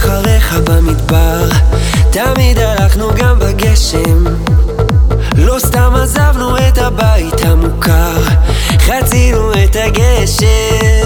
אחריך במדבר. תמיד הלכנו גם בגשם. לא סתם עזבנו את הבית המוכר חצינו את הגשם.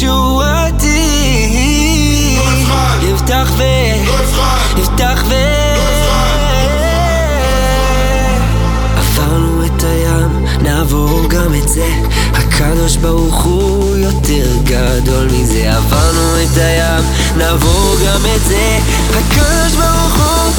תשועתי יפתח ו... יפתח ו... עברנו את הים, נעבור גם את זה. הקדוש ברוך הוא יותר גדול מזה. עברנו את הים, נעבור גם את זה. הקדוש ברוך הוא